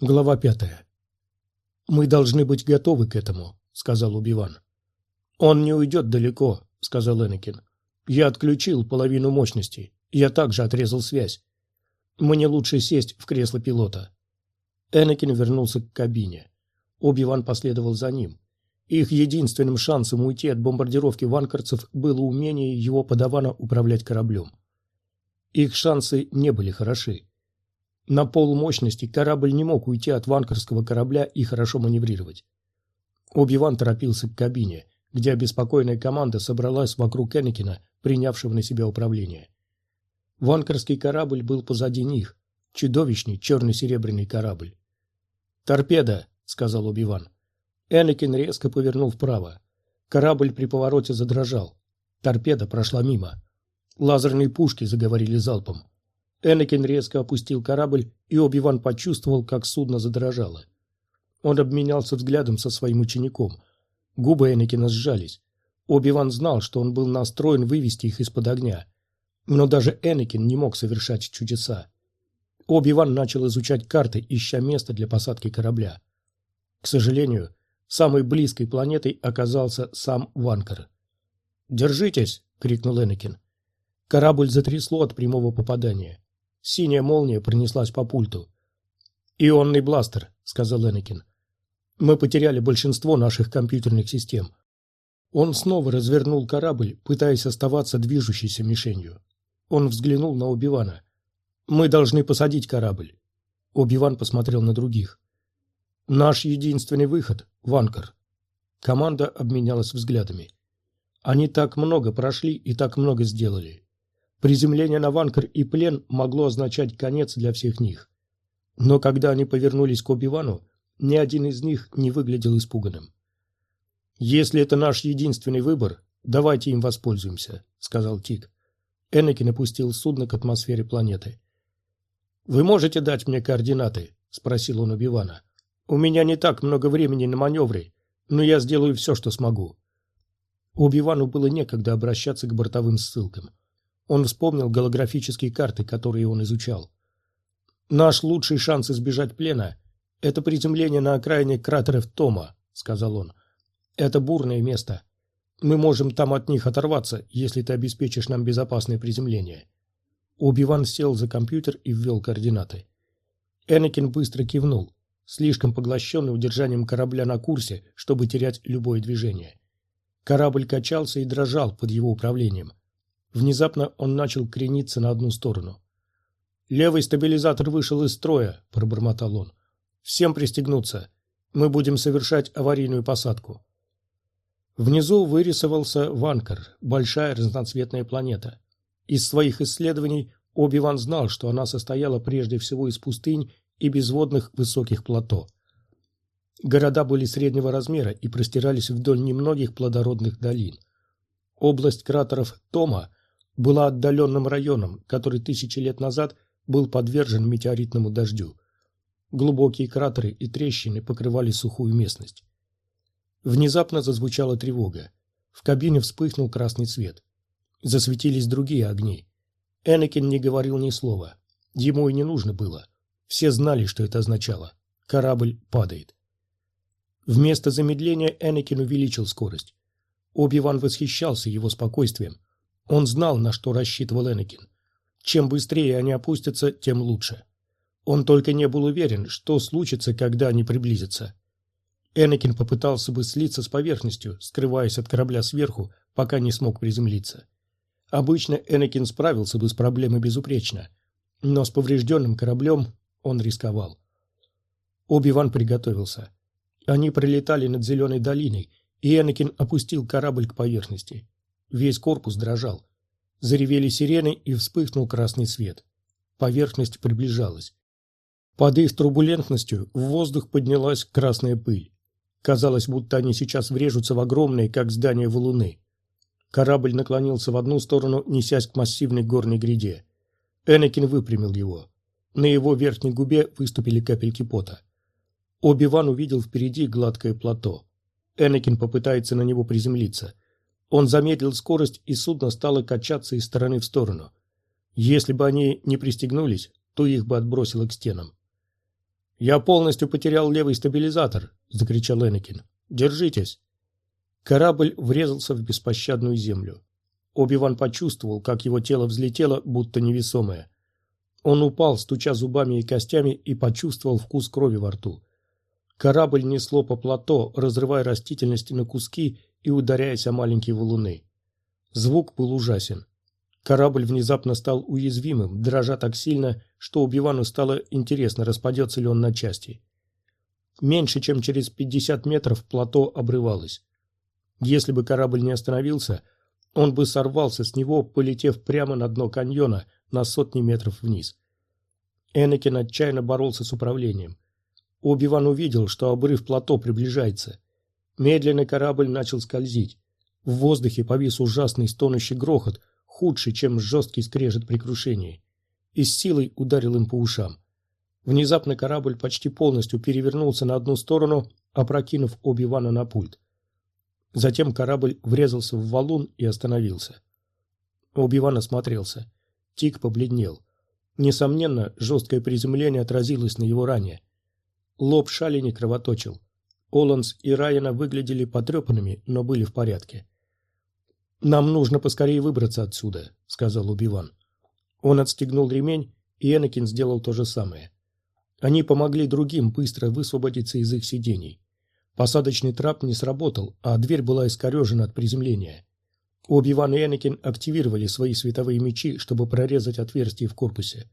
Глава пятая. «Мы должны быть готовы к этому», — сказал Убиван. «Он не уйдет далеко», — сказал Энакин. «Я отключил половину мощности. Я также отрезал связь. Мне лучше сесть в кресло пилота». Энакин вернулся к кабине. Оби-Ван последовал за ним. Их единственным шансом уйти от бомбардировки ванкарцев было умение его подавана управлять кораблем. Их шансы не были хороши. На полмощности корабль не мог уйти от ванкерского корабля и хорошо маневрировать. Оби-Ван торопился к кабине, где обеспокоенная команда собралась вокруг Энакина, принявшего на себя управление. Ванкерский корабль был позади них, чудовищный черно-серебряный корабль. «Торпеда!» — сказал Оби-Ван. Энакин резко повернул вправо. Корабль при повороте задрожал. Торпеда прошла мимо. Лазерные пушки заговорили залпом. Энакин резко опустил корабль, и Оби-Ван почувствовал, как судно задрожало. Он обменялся взглядом со своим учеником. Губы Энакина сжались. Оби-Ван знал, что он был настроен вывести их из-под огня. Но даже Энакин не мог совершать чудеса. Оби-Ван начал изучать карты, ища место для посадки корабля. К сожалению, самой близкой планетой оказался сам Ванкар. «Держитесь!» — крикнул Энакин. Корабль затрясло от прямого попадания. Синяя молния пронеслась по пульту. «Ионный бластер», — сказал Энакин. «Мы потеряли большинство наших компьютерных систем». Он снова развернул корабль, пытаясь оставаться движущейся мишенью. Он взглянул на Убивана. «Мы должны посадить корабль». Убиван посмотрел на других. «Наш единственный выход — Ванкар». Команда обменялась взглядами. Они так много прошли и так много сделали. Приземление на Ванкар и плен могло означать конец для всех них. Но когда они повернулись к Оби-Вану, ни один из них не выглядел испуганным. «Если это наш единственный выбор, давайте им воспользуемся», — сказал Тик. Энакин опустил судно к атмосфере планеты. «Вы можете дать мне координаты?» — спросил он Оби-Вана. «У меня не так много времени на маневры, но я сделаю все, что смогу». Оби-Вану было некогда обращаться к бортовым ссылкам. Он вспомнил голографические карты, которые он изучал. «Наш лучший шанс избежать плена – это приземление на окраине кратеров Тома», – сказал он. «Это бурное место. Мы можем там от них оторваться, если ты обеспечишь нам безопасное приземление». Оби-Ван сел за компьютер и ввел координаты. Энакин быстро кивнул, слишком поглощенный удержанием корабля на курсе, чтобы терять любое движение. Корабль качался и дрожал под его управлением. Внезапно он начал крениться на одну сторону. «Левый стабилизатор вышел из строя», – пробормотал он. «Всем пристегнуться. Мы будем совершать аварийную посадку». Внизу вырисовался Ванкар, большая разноцветная планета. Из своих исследований Оби-Ван знал, что она состояла прежде всего из пустынь и безводных высоких плато. Города были среднего размера и простирались вдоль немногих плодородных долин. Область кратеров Тома была отдаленным районом, который тысячи лет назад был подвержен метеоритному дождю. Глубокие кратеры и трещины покрывали сухую местность. Внезапно зазвучала тревога. В кабине вспыхнул красный свет. Засветились другие огни. Энакин не говорил ни слова. Ему и не нужно было. Все знали, что это означало. Корабль падает. Вместо замедления Энакин увеличил скорость. Оби-Ван восхищался его спокойствием. Он знал, на что рассчитывал Энакин. Чем быстрее они опустятся, тем лучше. Он только не был уверен, что случится, когда они приблизятся. Энакин попытался бы слиться с поверхностью, скрываясь от корабля сверху, пока не смог приземлиться. Обычно Энакин справился бы с проблемой безупречно, но с поврежденным кораблем он рисковал. Оби-Ван приготовился. Они пролетали над Зеленой долиной, и Энакин опустил корабль к поверхности. Весь корпус дрожал. Заревели сирены и вспыхнул красный свет. Поверхность приближалась. Под их турбулентностью в воздух поднялась красная пыль. Казалось, будто они сейчас врежутся в огромные, как здания валуны. Корабль наклонился в одну сторону, несясь к массивной горной гряде. Энакин выпрямил его. На его верхней губе выступили капельки пота. Оби-Ван увидел впереди гладкое плато. Энакин попытается на него приземлиться. Он замедлил скорость, и судно стало качаться из стороны в сторону. Если бы они не пристегнулись, то их бы отбросило к стенам. «Я полностью потерял левый стабилизатор!» – закричал Энакин. «Держитесь!» Корабль врезался в беспощадную землю. Оби-Ван почувствовал, как его тело взлетело, будто невесомое. Он упал, стуча зубами и костями, и почувствовал вкус крови во рту. Корабль несло по плато, разрывая растительность на куски и ударяясь о маленькие валуны. Звук был ужасен. Корабль внезапно стал уязвимым, дрожа так сильно, что Убивану стало интересно, распадется ли он на части. Меньше чем через 50 метров плато обрывалось. Если бы корабль не остановился, он бы сорвался с него, полетев прямо на дно каньона на сотни метров вниз. Энакин отчаянно боролся с управлением. Оби-Ван увидел, что обрыв плато приближается. Медленно корабль начал скользить. В воздухе повис ужасный стонущий грохот, худший, чем жесткий скрежет при крушении. И с силой ударил им по ушам. Внезапно корабль почти полностью перевернулся на одну сторону, опрокинув Оби-Вана на пульт. Затем корабль врезался в валун и остановился. Оби-Ван осмотрелся. Тик побледнел. Несомненно, жесткое приземление отразилось на его ране. Лоб Шалини кровоточил. Оланс и Райана выглядели потрепанными, но были в порядке. «Нам нужно поскорее выбраться отсюда», — сказал Убиван. Он отстегнул ремень, и Энакин сделал то же самое. Они помогли другим быстро высвободиться из их сидений. Посадочный трап не сработал, а дверь была искорежена от приземления. Оби-Ван и Энакин активировали свои световые мечи, чтобы прорезать отверстие в корпусе.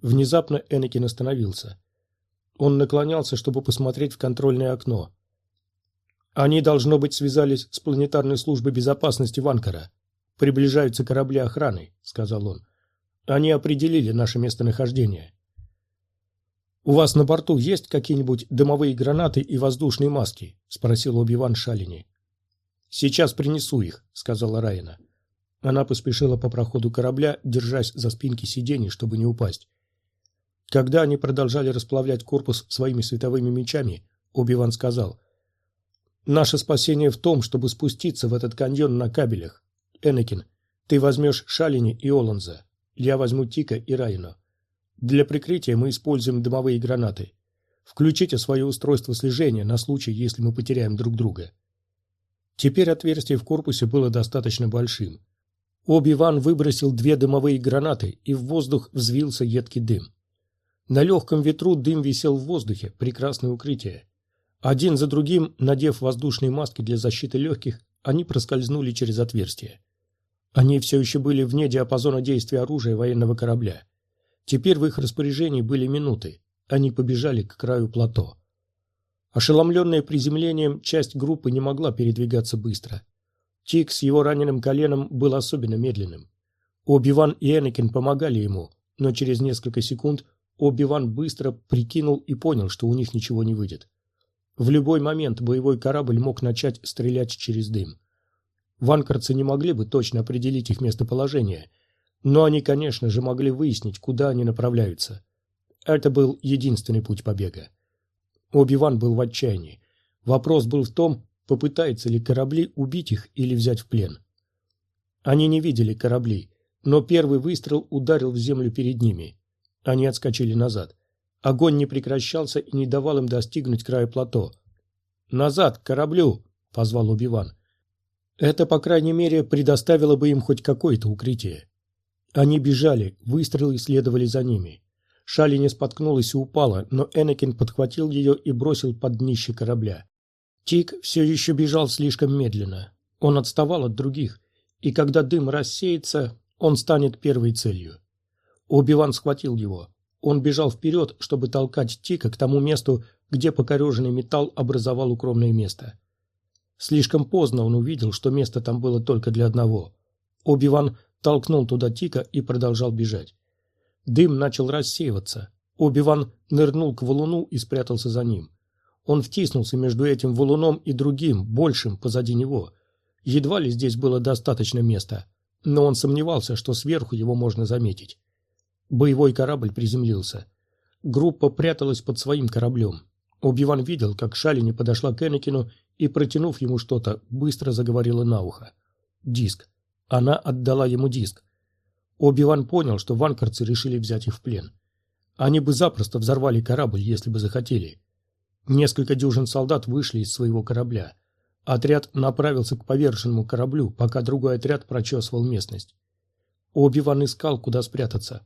Внезапно Энакин остановился. Он наклонялся, чтобы посмотреть в контрольное окно. Они, должно быть, связались с планетарной службой безопасности Ванкара. Приближаются корабли охраны, сказал он. Они определили наше местонахождение. «У вас на борту есть какие-нибудь дымовые гранаты и воздушные маски?» – спросил Оби-Ван Шалини. «Сейчас принесу их», – сказала Райана. Она поспешила по проходу корабля, держась за спинки сидений, чтобы не упасть. Когда они продолжали расплавлять корпус своими световыми мечами, Оби-Ван сказал, «Наше спасение в том, чтобы спуститься в этот каньон на кабелях. Энакин, ты возьмешь Шалини и Оланза. Я возьму Тика и Райну. Для прикрытия мы используем дымовые гранаты. Включите свое устройство слежения на случай, если мы потеряем друг друга. Теперь отверстие в корпусе было достаточно большим. Оби-Ван выбросил две дымовые гранаты, и в воздух взвился едкий дым. На легком ветру дым висел в воздухе, прекрасное укрытие. Один за другим, надев воздушные маски для защиты легких, они проскользнули через отверстие. Они все еще были вне диапазона действия оружия военного корабля. Теперь в их распоряжении были минуты. Они побежали к краю плато. Ошеломленная приземлением, часть группы не могла передвигаться быстро. Тик с его раненым коленом был особенно медленным. Оби-Ван и Энакин помогали ему, но через несколько секунд Оби-Ван быстро прикинул и понял, что у них ничего не выйдет. В любой момент боевой корабль мог начать стрелять через дым. Ванкарцы не могли бы точно определить их местоположение – но они, конечно же, могли выяснить, куда они направляются. Это был единственный путь побега. Оби-Ван был в отчаянии. Вопрос был в том, попытаются ли корабли убить их или взять в плен. Они не видели корабли, но первый выстрел ударил в землю перед ними. Они отскочили назад. Огонь не прекращался и не давал им достигнуть края плато. «Назад, к кораблю!» — позвал Убиван. Это, по крайней мере, предоставило бы им хоть какое-то укрытие. Они бежали, выстрелы следовали за ними. Шали не споткнулась и упала, но Энакин подхватил ее и бросил под днище корабля. Тик все еще бежал слишком медленно. Он отставал от других, и когда дым рассеется, он станет первой целью. Оби-Ван схватил его. Он бежал вперед, чтобы толкать Тика к тому месту, где покореженный металл образовал укромное место. Слишком поздно он увидел, что место там было только для одного. Оби-Ван толкнул туда Тика и продолжал бежать. Дым начал рассеиваться. Оби-Ван нырнул к валуну и спрятался за ним. Он втиснулся между этим валуном и другим, большим, позади него. Едва ли здесь было достаточно места, но он сомневался, что сверху его можно заметить. Боевой корабль приземлился. Группа пряталась под своим кораблем. Оби-Ван видел, как Шалини подошла к Энакину и, протянув ему что-то, быстро заговорила на ухо. Диск. Она отдала ему диск. Оби-Ван понял, что ванкарцы решили взять их в плен. Они бы запросто взорвали корабль, если бы захотели. Несколько дюжин солдат вышли из своего корабля. Отряд направился к поверженному кораблю, пока другой отряд прочесывал местность. Оби-Ван искал, куда спрятаться.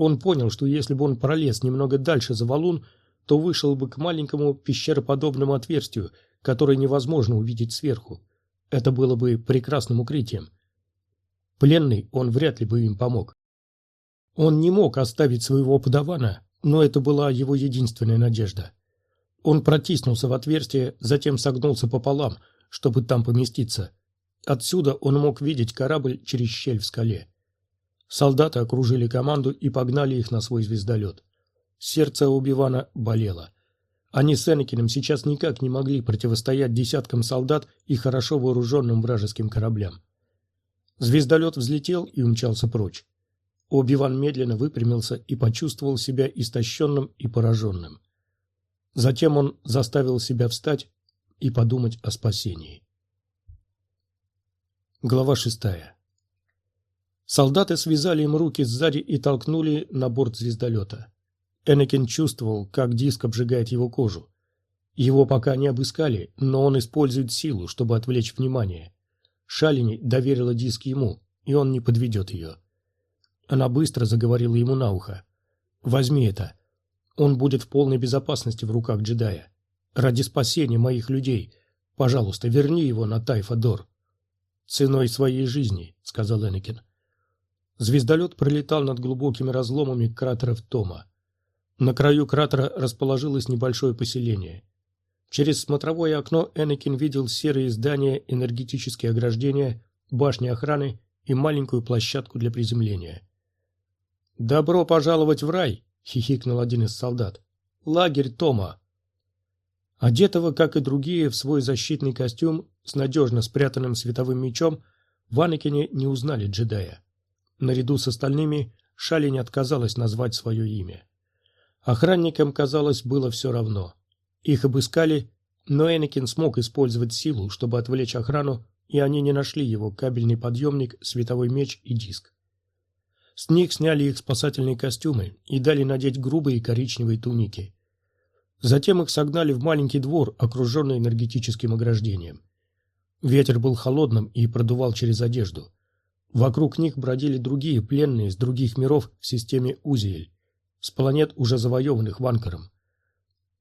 Он понял, что если бы он пролез немного дальше за валун, то вышел бы к маленькому пещероподобному отверстию, которое невозможно увидеть сверху. Это было бы прекрасным укрытием. Пленный он вряд ли бы им помог. Он не мог оставить своего подавана, но это была его единственная надежда. Он протиснулся в отверстие, затем согнулся пополам, чтобы там поместиться. Отсюда он мог видеть корабль через щель в скале. Солдаты окружили команду и погнали их на свой звездолет. Сердце Убивана болело. Они с Энакином сейчас никак не могли противостоять десяткам солдат и хорошо вооруженным вражеским кораблям. Звездолет взлетел и умчался прочь. Оби-Ван медленно выпрямился и почувствовал себя истощенным и пораженным. Затем он заставил себя встать и подумать о спасении. Глава шестая. Солдаты связали им руки сзади и толкнули на борт звездолета. Энакин чувствовал, как диск обжигает его кожу. Его пока не обыскали, но он использует силу, чтобы отвлечь внимание. Шалини доверила диск ему, и он не подведет ее. Она быстро заговорила ему на ухо. «Возьми это. Он будет в полной безопасности в руках джедая. Ради спасения моих людей, пожалуйста, верни его на Тайфадор». «Ценой своей жизни», — сказал Энакин. Звездолет пролетал над глубокими разломами кратеров Тома. На краю кратера расположилось небольшое поселение. Через смотровое окно Энакин видел серые здания, энергетические ограждения, башни охраны и маленькую площадку для приземления. «Добро пожаловать в рай!» — хихикнул один из солдат. «Лагерь Тома!» Одетого, как и другие, в свой защитный костюм с надежно спрятанным световым мечом, в Анакине не узнали джедая. Наряду с остальными Шали не отказалась назвать свое имя. Охранникам, казалось, было все равно. Их обыскали, но Энакин смог использовать силу, чтобы отвлечь охрану, и они не нашли его кабельный подъемник, световой меч и диск. С них сняли их спасательные костюмы и дали надеть грубые коричневые туники. Затем их согнали в маленький двор, окруженный энергетическим ограждением. Ветер был холодным и продувал через одежду. Вокруг них бродили другие пленные из других миров в системе Узиэль, с планет, уже завоеванных Ванкером.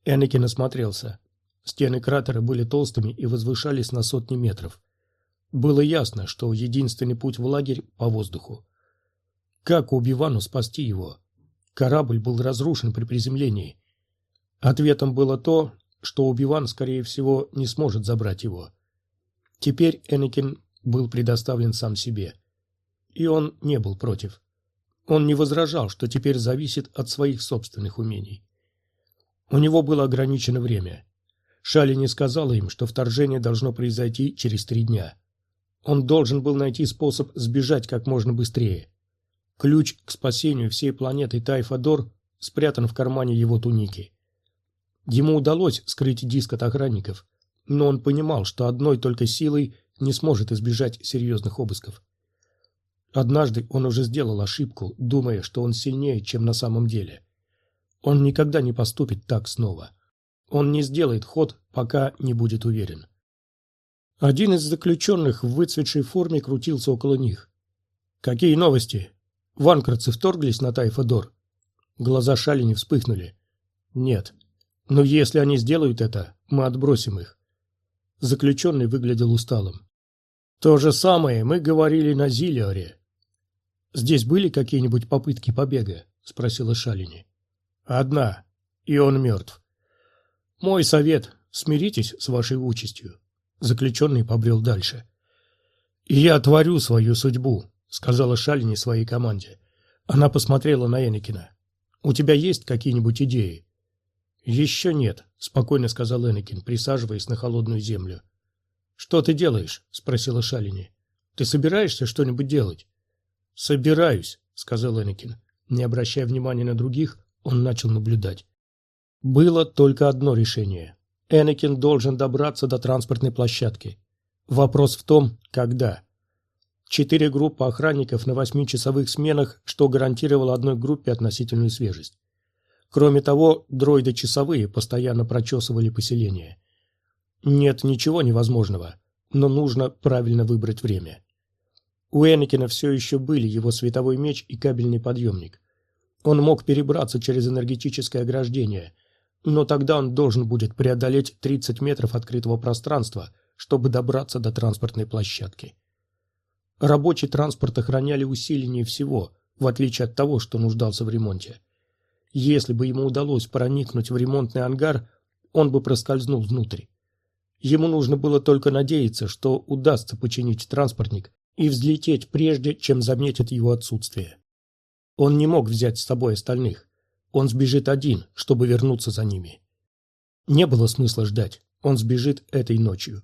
Энакин осмотрелся. Стены кратера были толстыми и возвышались на сотни метров. Было ясно, что единственный путь в лагерь по воздуху. Как Убивану спасти его? Корабль был разрушен при приземлении. Ответом было то, что Убиван, скорее всего, не сможет забрать его. Теперь Энакин был предоставлен сам себе. И он не был против. Он не возражал, что теперь зависит от своих собственных умений. У него было ограничено время. Шали не сказала им, что вторжение должно произойти через три дня. Он должен был найти способ сбежать как можно быстрее. Ключ к спасению всей планеты Тайфадор спрятан в кармане его туники. Ему удалось скрыть диск от охранников, но он понимал, что одной только силой не сможет избежать серьезных обысков. Однажды он уже сделал ошибку, думая, что он сильнее, чем на самом деле. Он никогда не поступит так снова. Он не сделает ход, пока не будет уверен. Один из заключенных в выцветшей форме крутился около них. «Какие новости?» Ванкровцы вторглись на Тайфадор. Глаза Шалини вспыхнули. Нет. Но если они сделают это, мы отбросим их. Заключенный выглядел усталым. То же самое мы говорили на Зилиоре. Здесь были какие-нибудь попытки побега? Спросила Шалини. Одна. И он мертв. Мой совет – смиритесь с вашей участью. Заключенный побрел дальше. я творю свою судьбу, сказала Шалини своей команде. Она посмотрела на Энакина. У тебя есть какие-нибудь идеи? Еще нет, спокойно сказал Энакин, присаживаясь на холодную землю. Что ты делаешь? спросила Шалини. Ты собираешься что-нибудь делать? Собираюсь, сказал Энакин. Не обращая внимания на других, он начал наблюдать. Было только одно решение. Энакин должен добраться до транспортной площадки. Вопрос в том, когда. Четыре группы охранников на восьмичасовых сменах, что гарантировало одной группе относительную свежесть. Кроме того, дроиды-часовые постоянно прочесывали поселение. Нет ничего невозможного, но нужно правильно выбрать время. У Энакина все еще были его световой меч и кабельный подъемник. Он мог перебраться через энергетическое ограждение, но тогда он должен будет преодолеть 30 метров открытого пространства, чтобы добраться до транспортной площадки. Рабочий транспорт охраняли усиленнее всего, в отличие от того, что нуждался в ремонте. Если бы ему удалось проникнуть в ремонтный ангар, он бы проскользнул внутрь. Ему нужно было только надеяться, что удастся починить транспортник и взлететь прежде, чем заметят его отсутствие. Он не мог взять с собой остальных. Он сбежит один, чтобы вернуться за ними. Не было смысла ждать. Он сбежит этой ночью.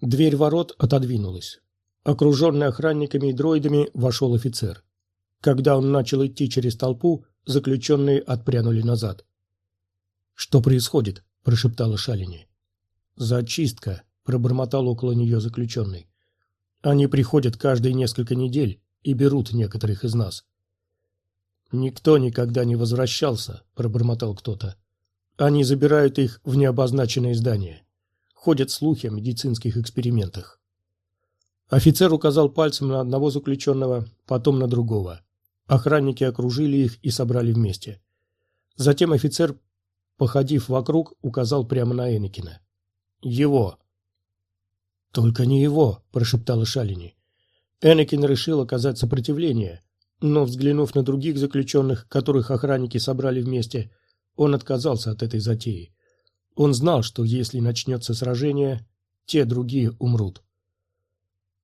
Дверь ворот отодвинулась. Окруженный охранниками и дроидами вошел офицер. Когда он начал идти через толпу, заключенные отпрянули назад. «Что происходит?» – прошептала Шалини. «Зачистка», – пробормотал около нее заключенный. «Они приходят каждые несколько недель и берут некоторых из нас». «Никто никогда не возвращался», – пробормотал кто-то. «Они забирают их в необозначенное здание. Ходят слухи о медицинских экспериментах». Офицер указал пальцем на одного заключенного, потом на другого. Охранники окружили их и собрали вместе. Затем офицер, походив вокруг, указал прямо на Энакина. «Его!» «Только не его!» – прошептала Шалини. Энакин решил оказать сопротивление, но, взглянув на других заключенных, которых охранники собрали вместе, он отказался от этой затеи. Он знал, что если начнется сражение, те другие умрут.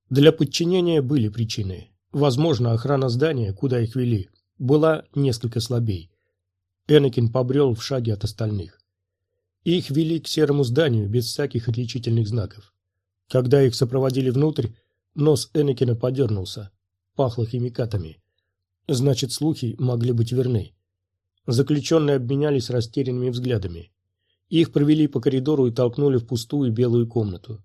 Для подчинения были причины. Возможно, охрана здания, куда их вели, была несколько слабей. Энакин побрел в шаге от остальных. Их вели к серому зданию без всяких отличительных знаков. Когда их сопроводили внутрь, нос Энакина подернулся. Пахло химикатами. Значит, слухи могли быть верны. Заключенные обменялись растерянными взглядами. Их провели по коридору и толкнули в пустую белую комнату.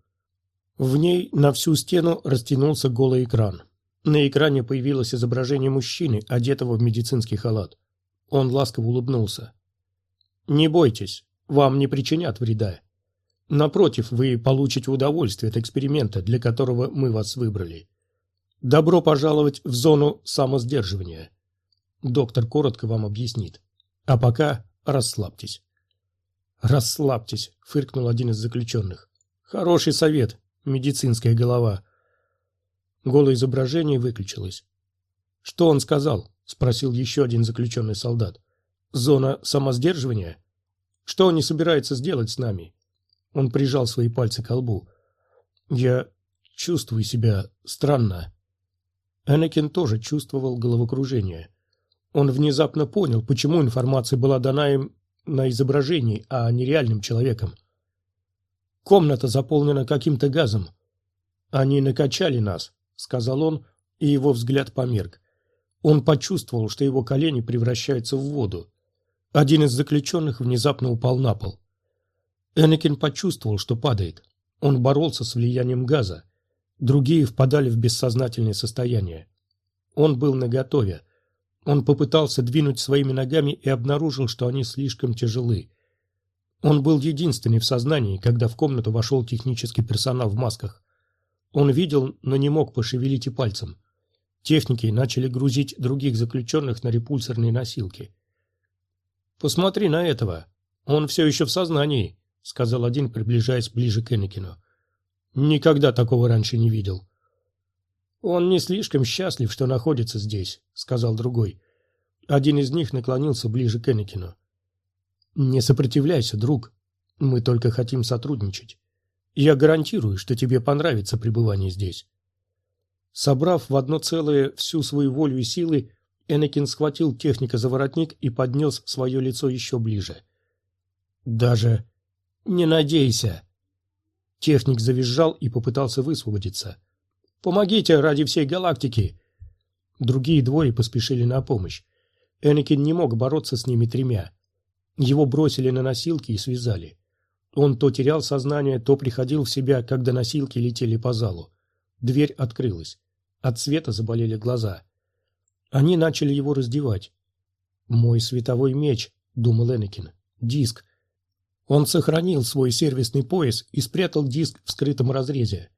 В ней на всю стену растянулся голый экран. На экране появилось изображение мужчины, одетого в медицинский халат. Он ласково улыбнулся. «Не бойтесь, вам не причинят вреда. Напротив, вы получите удовольствие от эксперимента, для которого мы вас выбрали. Добро пожаловать в зону самосдерживания. Доктор коротко вам объяснит. А пока расслабьтесь». «Расслабьтесь», — фыркнул один из заключенных. «Хороший совет, медицинская голова». Голое изображение выключилось. «Что он сказал?» – спросил еще один заключенный солдат. «Зона самосдерживания? Что он не собирается сделать с нами?» Он прижал свои пальцы к лбу. «Я чувствую себя странно». Энакин тоже чувствовал головокружение. Он внезапно понял, почему информация была дана им на изображении, а не реальным человеком. Комната заполнена каким-то газом. Они накачали нас, сказал он, и его взгляд померк. Он почувствовал, что его колени превращаются в воду. Один из заключенных внезапно упал на пол. Энакин почувствовал, что падает. Он боролся с влиянием газа. Другие впадали в бессознательное состояние. Он был наготове. Он попытался двинуть своими ногами и обнаружил, что они слишком тяжелы. Он был единственный в сознании, когда в комнату вошел технический персонал в масках. Он видел, но не мог пошевелить и пальцем. Техники начали грузить других заключенных на репульсорные носилки. «Посмотри на этого. Он все еще в сознании», — сказал один, приближаясь ближе к Энакину. «Никогда такого раньше не видел». «Он не слишком счастлив, что находится здесь», — сказал другой. Один из них наклонился ближе к Энакину. «Не сопротивляйся, друг. Мы только хотим сотрудничать. Я гарантирую, что тебе понравится пребывание здесь. Собрав в одно целое всю свою волю и силы, Энакин схватил техника за воротник и поднес свое лицо еще ближе. Даже не надейся. Техник завизжал и попытался высвободиться. Помогите ради всей галактики. Другие двое поспешили на помощь. Энакин не мог бороться с ними тремя. Его бросили на носилки и связали. Он то терял сознание, то приходил в себя, когда носилки летели по залу. Дверь открылась. От света заболели глаза. Они начали его раздевать. «Мой световой меч», — думал Энакин. «Диск». Он сохранил свой сервисный пояс и спрятал диск в скрытом разрезе.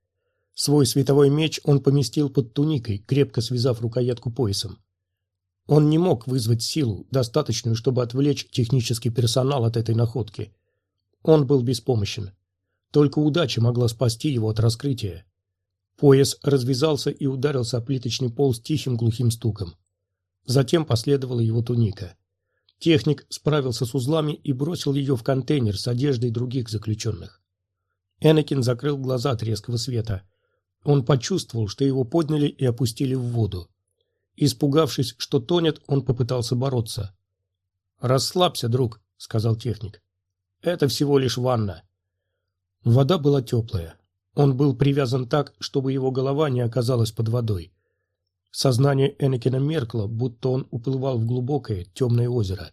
Свой световой меч он поместил под туникой, крепко связав рукоятку поясом. Он не мог вызвать силу, достаточную, чтобы отвлечь технический персонал от этой находки. Он был беспомощен. Только удача могла спасти его от раскрытия. Пояс развязался и ударился о плиточный пол с тихим глухим стуком. Затем последовала его туника. Техник справился с узлами и бросил ее в контейнер с одеждой других заключенных. Энакин закрыл глаза от резкого света. Он почувствовал, что его подняли и опустили в воду. Испугавшись, что тонет, он попытался бороться. «Расслабься, друг», — сказал техник. «Это всего лишь ванна». Вода была теплая. Он был привязан так, чтобы его голова не оказалась под водой. Сознание Энакина меркло, будто он уплывал в глубокое, темное озеро.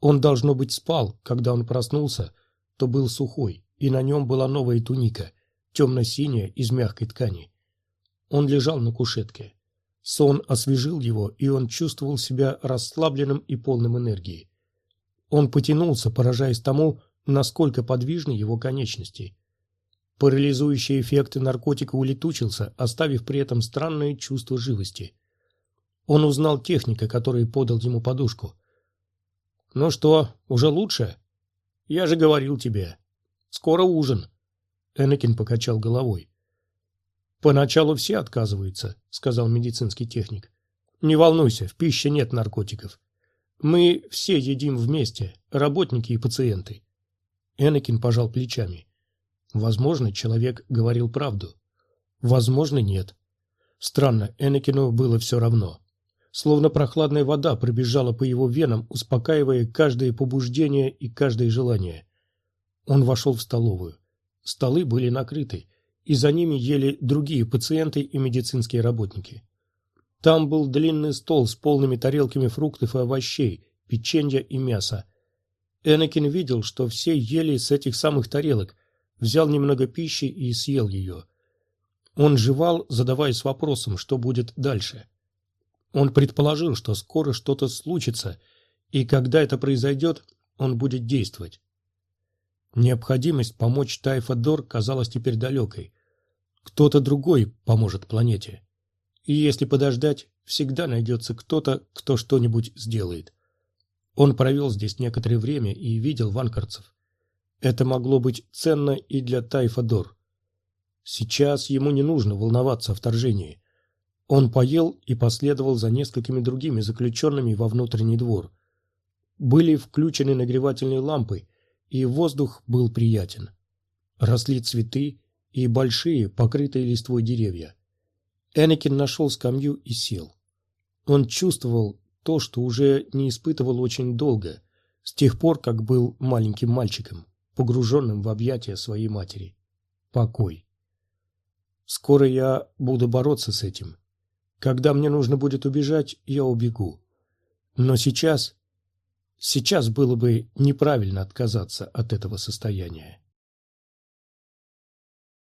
Он, должно быть, спал, когда он проснулся, то был сухой, и на нем была новая туника, темно-синяя, из мягкой ткани. Он лежал на кушетке. Сон освежил его, и он чувствовал себя расслабленным и полным энергии. Он потянулся, поражаясь тому, насколько подвижны его конечности. Парализующий эффект наркотика улетучился, оставив при этом странное чувство живости. Он узнал техника, который подал ему подушку. «Ну что, уже лучше?» «Я же говорил тебе. Скоро ужин». Энакин покачал головой. Поначалу все отказываются, сказал медицинский техник. Не волнуйся, в пище нет наркотиков. Мы все едим вместе, работники и пациенты. Энакин пожал плечами. Возможно, человек говорил правду. Возможно, нет. Странно, Энакину было все равно. Словно прохладная вода пробежала по его венам, успокаивая каждое побуждение и каждое желание. Он вошел в столовую. Столы были накрыты, и за ними ели другие пациенты и медицинские работники. Там был длинный стол с полными тарелками фруктов и овощей, печенья и мяса. Энакин видел, что все ели с этих самых тарелок, взял немного пищи и съел ее. Он жевал, задаваясь вопросом, что будет дальше. Он предположил, что скоро что-то случится, и когда это произойдет, он будет действовать. Необходимость помочь Тайфа-Дор казалась теперь далекой. Кто-то другой поможет планете. И если подождать, всегда найдется кто-то, кто что-нибудь сделает. Он провел здесь некоторое время и видел ванкарцев. Это могло быть ценно и для Тайфадор. Сейчас ему не нужно волноваться о вторжении. Он поел и последовал за несколькими другими заключенными во внутренний двор. Были включены нагревательные лампы, и воздух был приятен. Росли цветы, и большие, покрытые листвой деревья. Энакин нашел скамью и сел. Он чувствовал то, что уже не испытывал очень долго, с тех пор, как был маленьким мальчиком, погруженным в объятия своей матери. Покой. Скоро я буду бороться с этим. Когда мне нужно будет убежать, я убегу. Но сейчас... Сейчас было бы неправильно отказаться от этого состояния.